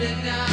deny.